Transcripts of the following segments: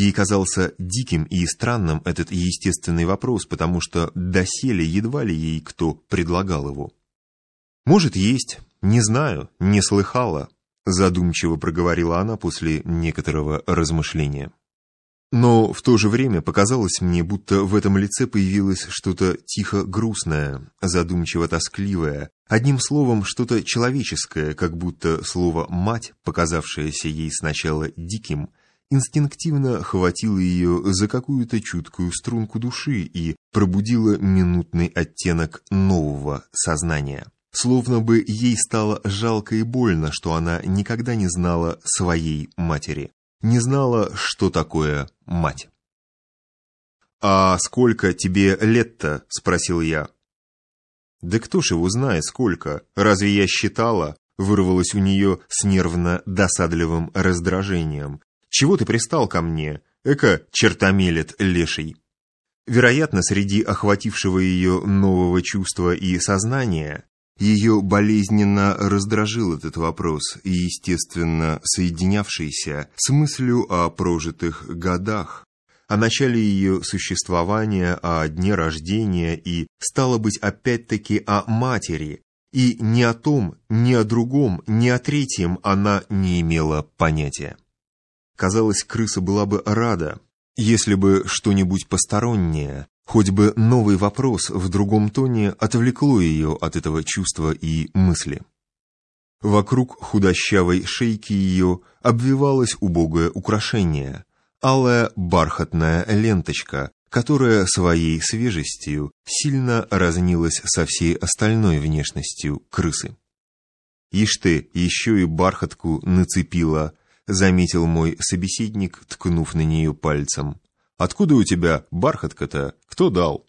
Ей казался диким и странным этот естественный вопрос, потому что доселе едва ли ей кто предлагал его. «Может, есть. Не знаю. Не слыхала», — задумчиво проговорила она после некоторого размышления. Но в то же время показалось мне, будто в этом лице появилось что-то тихо грустное, задумчиво тоскливое, одним словом, что-то человеческое, как будто слово «мать», показавшееся ей сначала диким, инстинктивно хватило ее за какую-то чуткую струнку души и пробудило минутный оттенок нового сознания. Словно бы ей стало жалко и больно, что она никогда не знала своей матери не знала, что такое мать. «А сколько тебе лет-то?» — спросил я. «Да кто ж его знает, сколько? Разве я считала?» — вырвалось у нее с нервно-досадливым раздражением. «Чего ты пристал ко мне? Эка чертомелет леший!» Вероятно, среди охватившего ее нового чувства и сознания ее болезненно раздражил этот вопрос, и, естественно, соединявшийся с мыслью о прожитых годах, о начале ее существования, о дне рождения и, стало быть, опять-таки о матери, и ни о том, ни о другом, ни о третьем она не имела понятия. Казалось, крыса была бы рада, если бы что-нибудь постороннее, Хоть бы новый вопрос в другом тоне отвлекло ее от этого чувства и мысли. Вокруг худощавой шейки ее обвивалось убогое украшение, алая бархатная ленточка, которая своей свежестью сильно разнилась со всей остальной внешностью крысы. «Ишь ты, еще и бархатку нацепила», — заметил мой собеседник, ткнув на нее пальцем. Откуда у тебя бархатка-то? Кто дал?»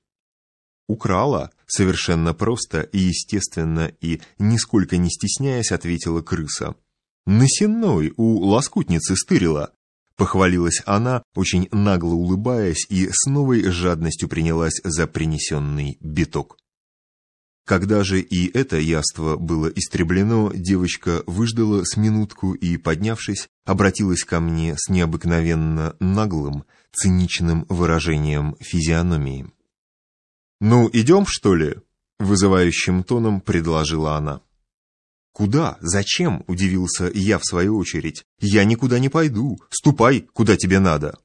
«Украла», — совершенно просто и естественно, и нисколько не стесняясь, ответила крыса. «Насенной у лоскутницы стырила», — похвалилась она, очень нагло улыбаясь, и с новой жадностью принялась за принесенный биток. Когда же и это яство было истреблено, девочка выждала с минутку и, поднявшись, обратилась ко мне с необыкновенно наглым, циничным выражением физиономии. «Ну, идем, что ли?» — вызывающим тоном предложила она. «Куда? Зачем?» — удивился я в свою очередь. «Я никуда не пойду. Ступай, куда тебе надо».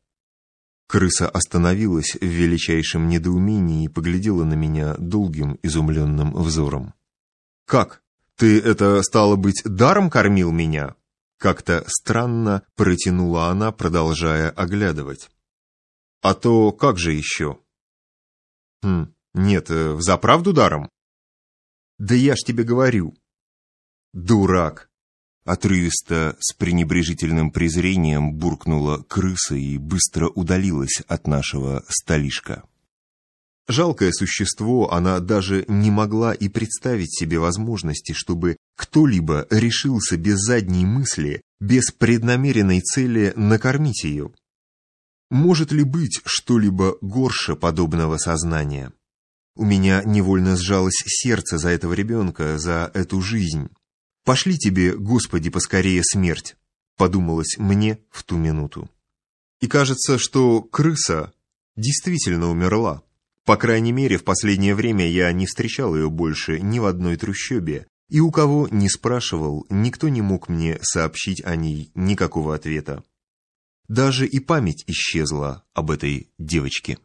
Крыса остановилась в величайшем недоумении и поглядела на меня долгим изумленным взором. «Как? Ты это, стало быть, даром кормил меня?» Как-то странно протянула она, продолжая оглядывать. «А то как же еще?» «Хм, нет, э, взаправду даром?» «Да я ж тебе говорю». «Дурак!» Отрывисто, с пренебрежительным презрением буркнула крыса и быстро удалилась от нашего столишка. Жалкое существо, она даже не могла и представить себе возможности, чтобы кто-либо решился без задней мысли, без преднамеренной цели накормить ее. Может ли быть что-либо горше подобного сознания? У меня невольно сжалось сердце за этого ребенка, за эту жизнь. «Пошли тебе, Господи, поскорее смерть», — подумалось мне в ту минуту. И кажется, что крыса действительно умерла. По крайней мере, в последнее время я не встречал ее больше ни в одной трущобе, и у кого не спрашивал, никто не мог мне сообщить о ней никакого ответа. Даже и память исчезла об этой девочке.